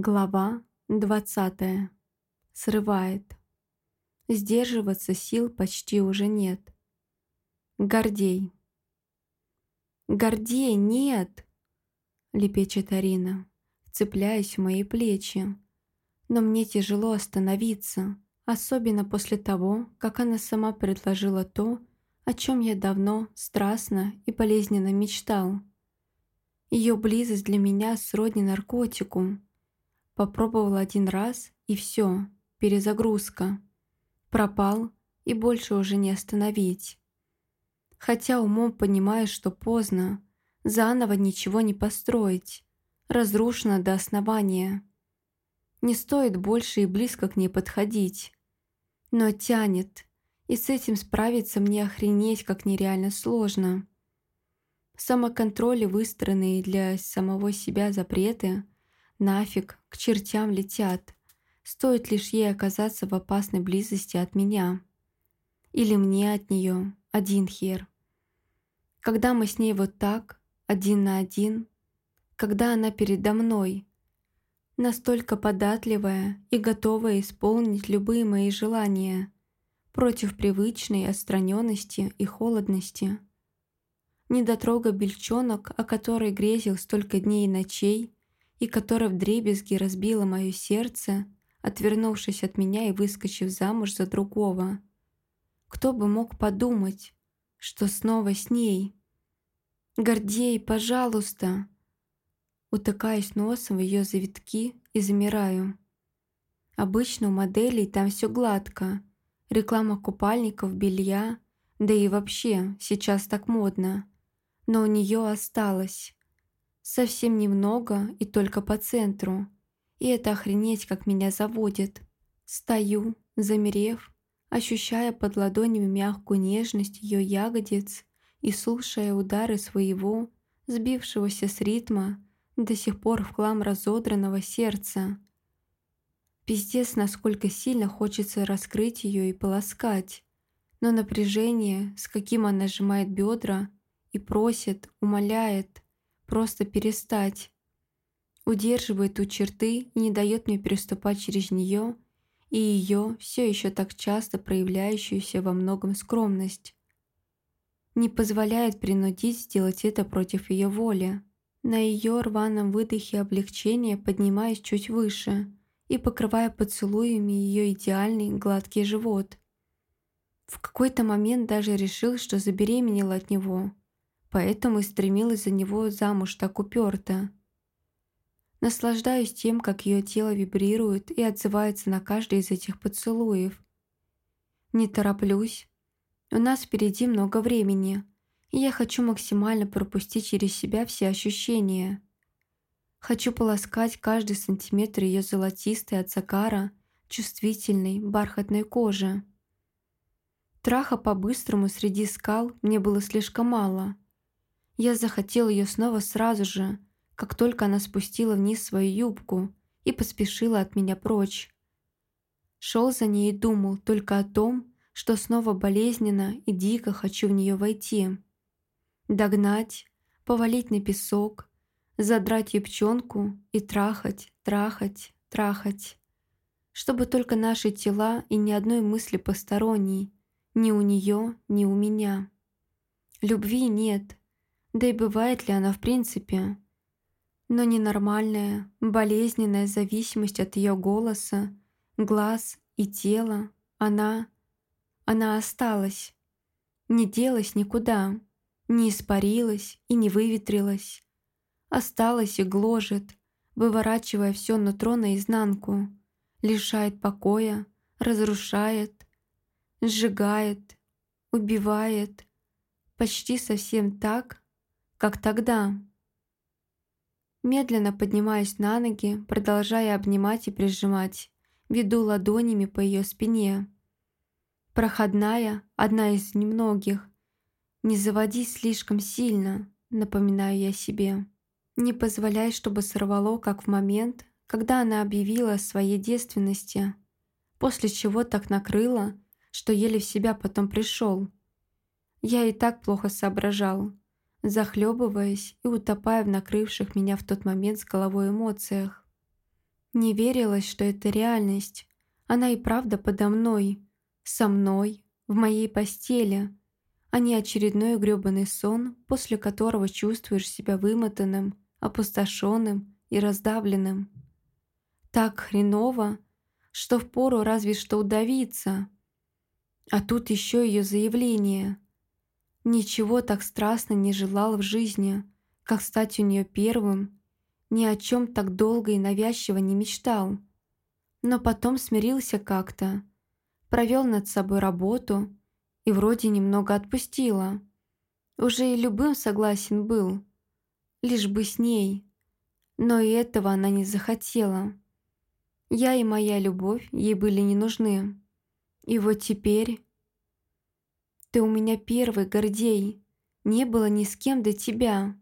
Глава 20. Срывает. Сдерживаться сил почти уже нет. Гордей. «Гордей, нет!» — лепечет Арина, вцепляясь в мои плечи. Но мне тяжело остановиться, особенно после того, как она сама предложила то, о чем я давно, страстно и болезненно мечтал. Ее близость для меня сродни наркотику — Попробовал один раз, и все, перезагрузка. Пропал, и больше уже не остановить. Хотя умом понимаешь, что поздно, заново ничего не построить, разрушено до основания. Не стоит больше и близко к ней подходить. Но тянет, и с этим справиться мне охренеть как нереально сложно. Самоконтроль и выстроенные для самого себя запреты – Нафиг, к чертям летят. Стоит лишь ей оказаться в опасной близости от меня. Или мне от нее, один хер. Когда мы с ней вот так, один на один, когда она передо мной, настолько податливая и готовая исполнить любые мои желания против привычной отстраненности и холодности. Недотрога бельчонок, о которой грезил столько дней и ночей, и которая вдребезги разбила мое сердце, отвернувшись от меня и выскочив замуж за другого. Кто бы мог подумать, что снова с ней? «Гордей, пожалуйста!» Утыкаюсь носом в ее завитки и замираю. Обычно у моделей там все гладко. Реклама купальников, белья, да и вообще сейчас так модно. Но у нее осталось. Совсем немного и только по центру. И это охренеть, как меня заводит. Стою, замерев, ощущая под ладонями мягкую нежность ее ягодиц и слушая удары своего, сбившегося с ритма, до сих пор в хлам разодранного сердца. Пиздец, насколько сильно хочется раскрыть ее и полоскать. Но напряжение, с каким она сжимает бедра и просит, умоляет – просто перестать. Удерживает у черты не дает мне переступать через нее и ее все еще так часто проявляющуюся во многом скромность. Не позволяет принудить сделать это против ее воли. На ее рваном выдохе облегчения поднимаясь чуть выше и покрывая поцелуями ее идеальный гладкий живот. В какой-то момент даже решил, что забеременела от него – поэтому и стремилась за него замуж так уперто. Наслаждаюсь тем, как ее тело вибрирует и отзывается на каждый из этих поцелуев. Не тороплюсь. У нас впереди много времени, и я хочу максимально пропустить через себя все ощущения. Хочу полоскать каждый сантиметр ее золотистой от закара, чувствительной, бархатной кожи. Траха по-быстрому среди скал мне было слишком мало — я захотел ее снова сразу же, как только она спустила вниз свою юбку и поспешила от меня прочь. Шел за ней и думал только о том, что снова болезненно и дико хочу в нее войти. Догнать, повалить на песок, задрать юбчонку и трахать, трахать, трахать. Чтобы только наши тела и ни одной мысли посторонней, ни у нее, ни у меня. Любви нет, да и бывает ли она в принципе? Но ненормальная, болезненная зависимость от ее голоса, глаз и тела, она... Она осталась. Не делась никуда, не испарилась и не выветрилась. Осталась и гложет, выворачивая все нутро наизнанку, лишает покоя, разрушает, сжигает, убивает, почти совсем так, как тогда. Медленно поднимаюсь на ноги, продолжая обнимать и прижимать, веду ладонями по ее спине. Проходная, одна из немногих. Не заводись слишком сильно, напоминаю я себе. Не позволяй, чтобы сорвало, как в момент, когда она объявила о своей девственности, после чего так накрыла, что еле в себя потом пришел. Я и так плохо соображал, захлебываясь и утопая в накрывших меня в тот момент с головой эмоциях. Не верилось, что это реальность. Она и правда подо мной, со мной, в моей постели, а не очередной грёбаный сон, после которого чувствуешь себя вымотанным, опустошенным и раздавленным. Так хреново, что впору разве что удавиться. А тут еще ее заявление. Ничего так страстно не желал в жизни, как стать у нее первым, ни о чем так долго и навязчиво не мечтал. Но потом смирился как-то, провел над собой работу и вроде немного отпустила. Уже и любым согласен был, лишь бы с ней. Но и этого она не захотела. Я и моя любовь ей были не нужны. И вот теперь... Ты у меня первый, Гордей. Не было ни с кем до тебя.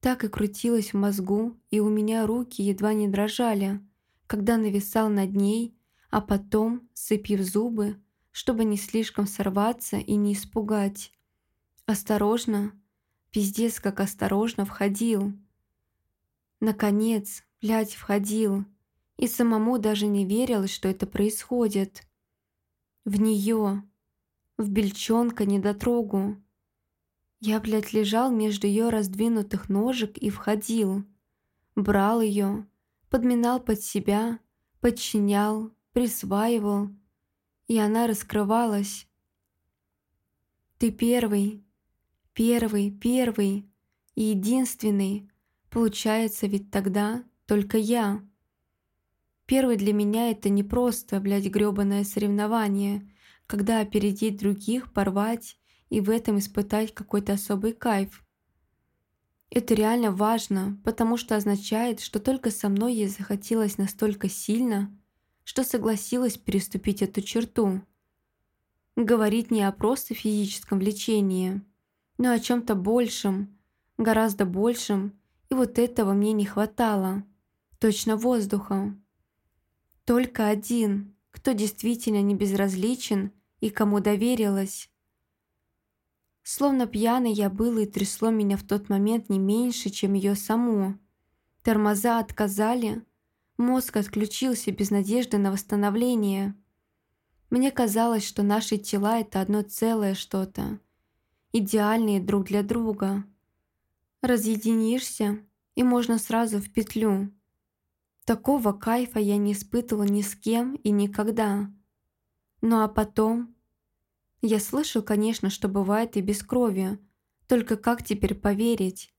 Так и крутилось в мозгу, и у меня руки едва не дрожали, когда нависал над ней, а потом, сцепив зубы, чтобы не слишком сорваться и не испугать. Осторожно, пиздец как осторожно входил. Наконец, блядь, входил и самому даже не верилось, что это происходит. В нее, в бельчонка недотрогу. Я, блядь, лежал между ее раздвинутых ножек и входил. Брал ее, подминал под себя, подчинял, присваивал, и она раскрывалась. Ты первый, первый, первый и единственный, получается ведь тогда только я. Первый для меня это не просто, блядь, грёбаное соревнование, когда опередить других, порвать и в этом испытать какой-то особый кайф. Это реально важно, потому что означает, что только со мной ей захотелось настолько сильно, что согласилась переступить эту черту. Говорить не о просто физическом влечении, но о чем-то большем, гораздо большем, и вот этого мне не хватало. Точно воздуха. Только один, кто действительно не безразличен и кому доверилась. Словно пьяный я был и трясло меня в тот момент не меньше, чем ее саму. Тормоза отказали, мозг отключился без надежды на восстановление. Мне казалось, что наши тела — это одно целое что-то, идеальные друг для друга. Разъединишься, и можно сразу в петлю — Такого кайфа я не испытывала ни с кем и никогда. Ну а потом... Я слышал, конечно, что бывает и без крови. Только как теперь поверить?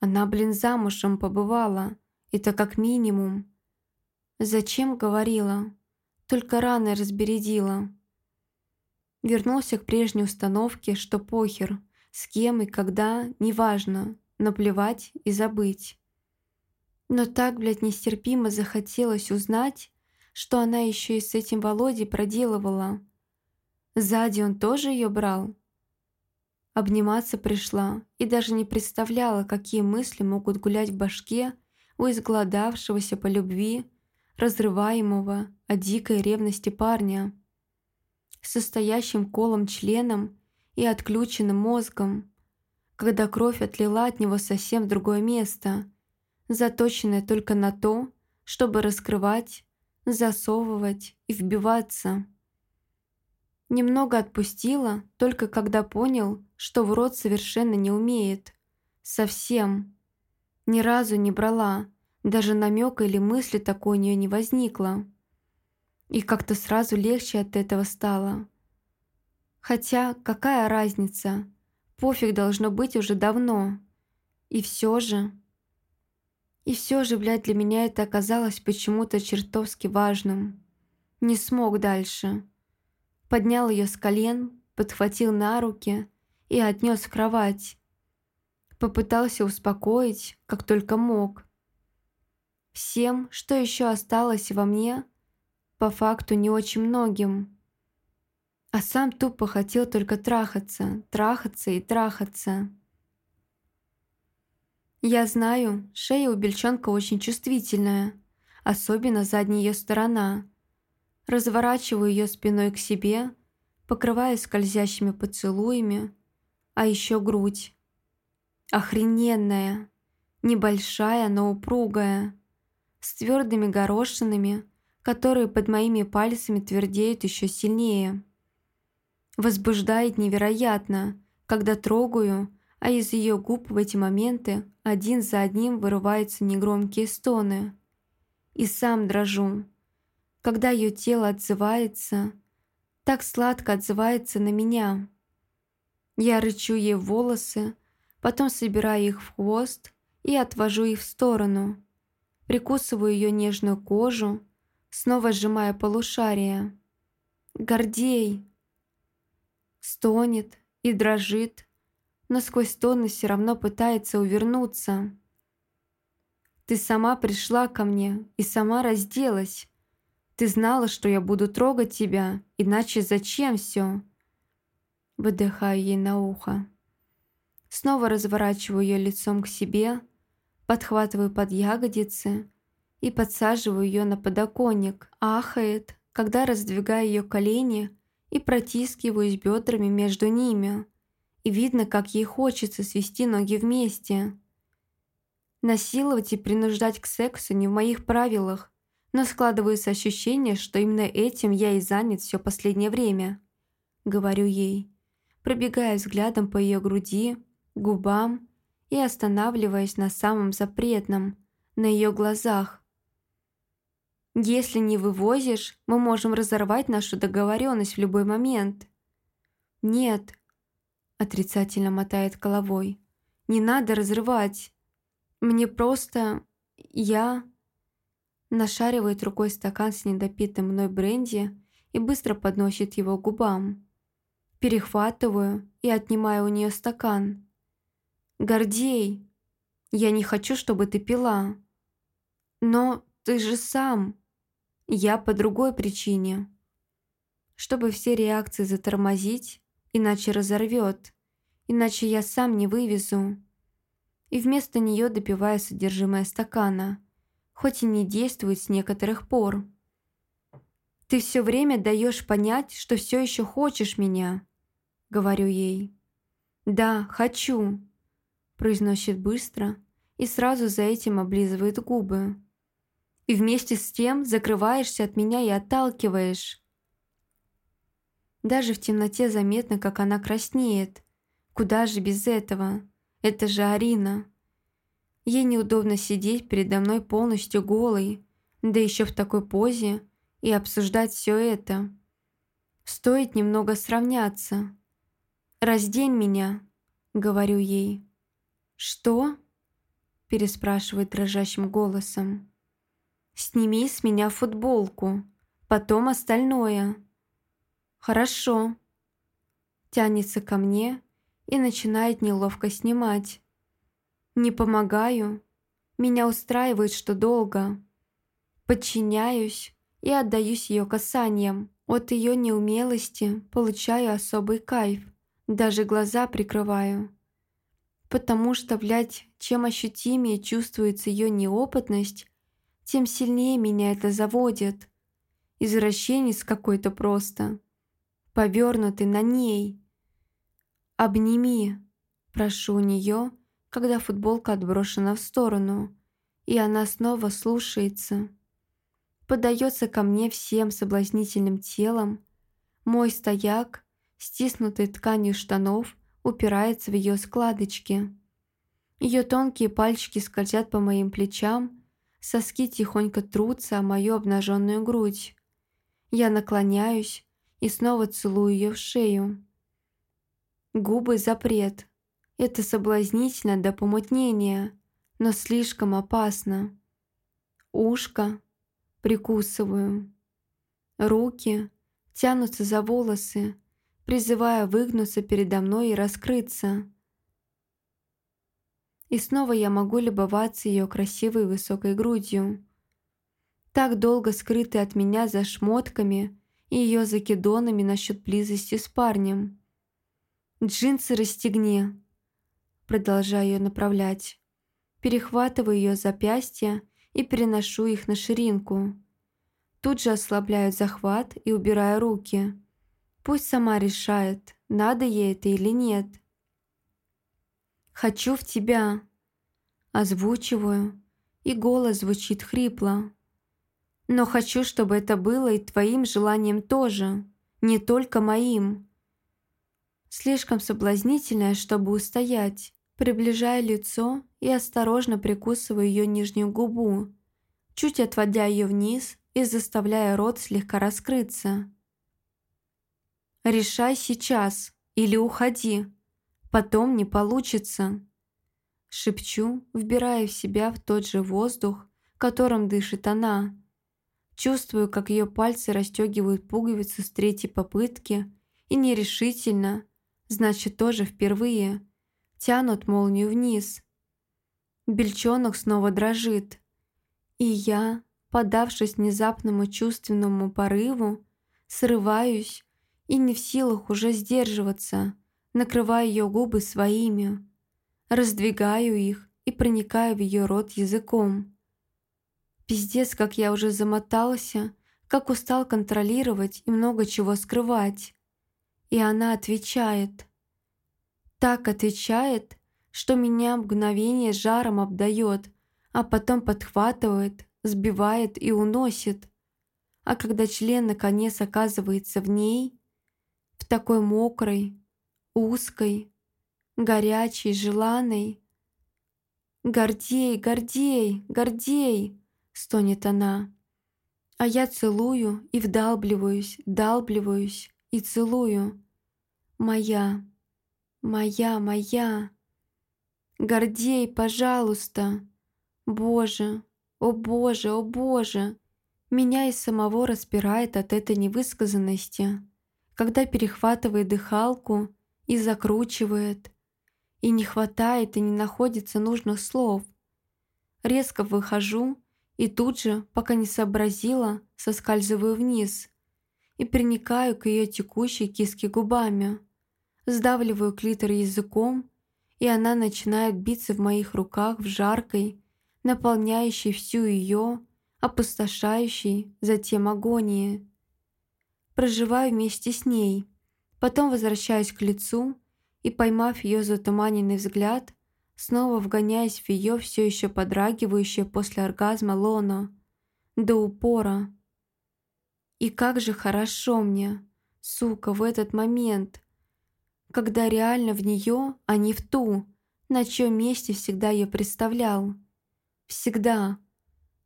Она, блин, замужем побывала. Это как минимум. Зачем говорила? Только рано разбередила. Вернулся к прежней установке, что похер, с кем и когда, неважно, наплевать и забыть. Но так, блядь, нестерпимо захотелось узнать, что она еще и с этим Володей проделывала. Сзади он тоже ее брал? Обниматься пришла и даже не представляла, какие мысли могут гулять в башке у изголодавшегося по любви, разрываемого от дикой ревности парня. Состоящим колом членом и отключенным мозгом, когда кровь отлила от него совсем в другое место – заточенная только на то, чтобы раскрывать, засовывать и вбиваться. Немного отпустила, только когда понял, что в рот совершенно не умеет. Совсем. Ни разу не брала, даже намека или мысли такой у нее не возникло. И как-то сразу легче от этого стало. Хотя какая разница? Пофиг должно быть уже давно. И все же... И все же, блядь, для меня это оказалось почему-то чертовски важным. Не смог дальше. Поднял ее с колен, подхватил на руки и отнес в кровать. Попытался успокоить, как только мог. Всем, что еще осталось во мне, по факту не очень многим. А сам тупо хотел только трахаться, трахаться и трахаться. Я знаю, шея у бельчонка очень чувствительная, особенно задняя ее сторона. Разворачиваю ее спиной к себе, покрываю скользящими поцелуями, а еще грудь. Охрененная, небольшая, но упругая. с твердыми горошинами, которые под моими пальцами твердеют еще сильнее. Возбуждает невероятно, когда трогаю, а из ее губ в эти моменты один за одним вырываются негромкие стоны. И сам дрожу, когда ее тело отзывается, так сладко отзывается на меня. Я рычу ей волосы, потом собираю их в хвост и отвожу их в сторону. Прикусываю ее нежную кожу, снова сжимая полушария. «Гордей!» Стонет и дрожит, но сквозь стоны все равно пытается увернуться. «Ты сама пришла ко мне и сама разделась. Ты знала, что я буду трогать тебя, иначе зачем все?» Выдыхаю ей на ухо. Снова разворачиваю ее лицом к себе, подхватываю под ягодицы и подсаживаю ее на подоконник. Ахает, когда раздвигаю ее колени и протискиваюсь бедрами между ними. И видно, как ей хочется свести ноги вместе. Насиловать и принуждать к сексу не в моих правилах, но складывается ощущение, что именно этим я и занят все последнее время. Говорю ей, пробегая взглядом по ее груди, губам и останавливаясь на самом запретном, на ее глазах. «Если не вывозишь, мы можем разорвать нашу договоренность в любой момент». «Нет», — отрицательно мотает головой, — «не надо разрывать. Мне просто... я...» Нашаривает рукой стакан с недопитым мной бренди и быстро подносит его к губам. Перехватываю и отнимаю у нее стакан. «Гордей, я не хочу, чтобы ты пила. Но ты же сам. Я по другой причине. Чтобы все реакции затормозить, иначе разорвет, иначе я сам не вывезу. И вместо нее допиваю содержимое стакана, хоть и не действует с некоторых пор. Ты все время даешь понять, что все еще хочешь меня, говорю ей. Да, хочу, произносит быстро и сразу за этим облизывает губы. И вместе с тем закрываешься от меня и отталкиваешь. Даже в темноте заметно, как она краснеет. Куда же без этого? Это же Арина. Ей неудобно сидеть передо мной полностью голой, да еще в такой позе, и обсуждать все это. Стоит немного сравняться. «Раздень меня», — говорю ей. «Что?» – переспрашивает дрожащим голосом. «Сними с меня футболку, потом остальное». «Хорошо». Тянется ко мне и начинает неловко снимать. Не помогаю. Меня устраивает, что долго. Подчиняюсь и отдаюсь ее касаниям. От ее неумелости получаю особый кайф. Даже глаза прикрываю потому что, блядь, чем ощутимее чувствуется ее неопытность, тем сильнее меня это заводит. Извращенец какой-то просто, повернутый на ней. «Обними», – прошу у нее, когда футболка отброшена в сторону, и она снова слушается. Подается ко мне всем соблазнительным телом. Мой стояк, стиснутый тканью штанов – упирается в ее складочки. Ее тонкие пальчики скользят по моим плечам, соски тихонько трутся о мою обнаженную грудь. Я наклоняюсь и снова целую ее в шею. Губы запрет. Это соблазнительно до помутнения, но слишком опасно. Ушко прикусываю. Руки тянутся за волосы, призывая выгнуться передо мной и раскрыться. И снова я могу любоваться ее красивой высокой грудью, так долго скрытой от меня за шмотками и ее закидонами насчет близости с парнем. «Джинсы расстегни!» Продолжаю ее направлять. Перехватываю ее запястья и переношу их на ширинку. Тут же ослабляю захват и убираю руки. Пусть сама решает, надо ей это или нет. «Хочу в тебя», озвучиваю и голос звучит хрипло. «Но хочу, чтобы это было и твоим желанием тоже, не только моим». Слишком соблазнительная, чтобы устоять. Приближаю лицо и осторожно прикусываю ее нижнюю губу, чуть отводя ее вниз и заставляя рот слегка раскрыться. «Решай сейчас или уходи. Потом не получится». Шепчу, вбирая в себя в тот же воздух, которым дышит она. Чувствую, как ее пальцы расстегивают пуговицу с третьей попытки и нерешительно, значит, тоже впервые, тянут молнию вниз. Бельчонок снова дрожит. И я, подавшись внезапному чувственному порыву, срываюсь и не в силах уже сдерживаться, накрываю ее губы своими, раздвигаю их и проникаю в ее рот языком. Пиздец, как я уже замотался, как устал контролировать и много чего скрывать. И она отвечает. Так отвечает, что меня мгновение жаром обдает, а потом подхватывает, сбивает и уносит. А когда член наконец оказывается в ней, в такой мокрой, узкой, горячей, желанной, «Гордей, Гордей, Гордей!» — стонет она. А я целую и вдалбливаюсь, вдалбливаюсь и целую. Моя, моя, моя. Гордей, пожалуйста. Боже, о боже, о боже. Меня и самого распирает от этой невысказанности, когда перехватывает дыхалку и закручивает, и не хватает и не находится нужных слов. Резко выхожу и тут же, пока не сообразила, соскальзываю вниз и приникаю к ее текущей киске губами. Сдавливаю клитор языком, и она начинает биться в моих руках в жаркой, наполняющей всю ее, опустошающей затем агонии. Проживаю вместе с ней, потом возвращаюсь к лицу и, поймав ее затуманенный взгляд, снова вгоняясь в ее все еще подрагивающее после оргазма лоно, до упора. И как же хорошо мне, сука, в этот момент, когда реально в нее, а не в ту, на чьем месте всегда ее представлял. Всегда.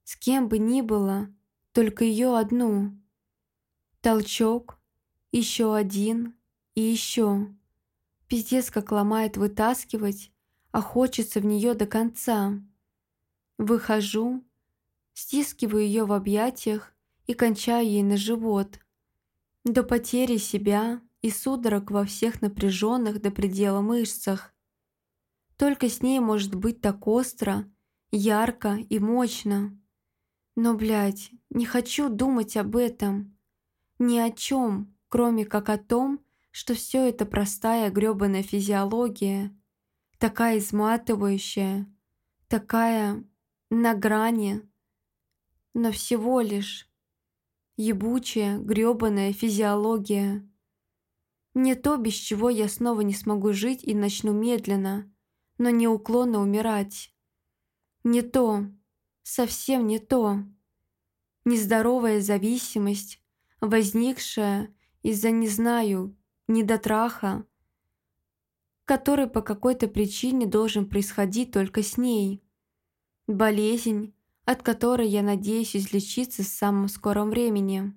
С кем бы ни было, только ее одну. Толчок, еще один и еще. Пиздец, как ломает вытаскивать, а хочется в нее до конца. Выхожу, стискиваю ее в объятиях и кончаю ей на живот. До потери себя и судорог во всех напряженных до предела мышцах. Только с ней может быть так остро, ярко и мощно. Но, блядь, не хочу думать об этом. Ни о чем, кроме как о том, что все это простая грёбаная физиология, такая изматывающая, такая на грани, но всего лишь ебучая, грёбаная физиология. Не то, без чего я снова не смогу жить и начну медленно, но неуклонно умирать. Не то, совсем не то. Нездоровая зависимость, возникшая из-за, не знаю, недотраха, который по какой-то причине должен происходить только с ней. Болезнь, от которой я надеюсь излечиться в самом скором времени.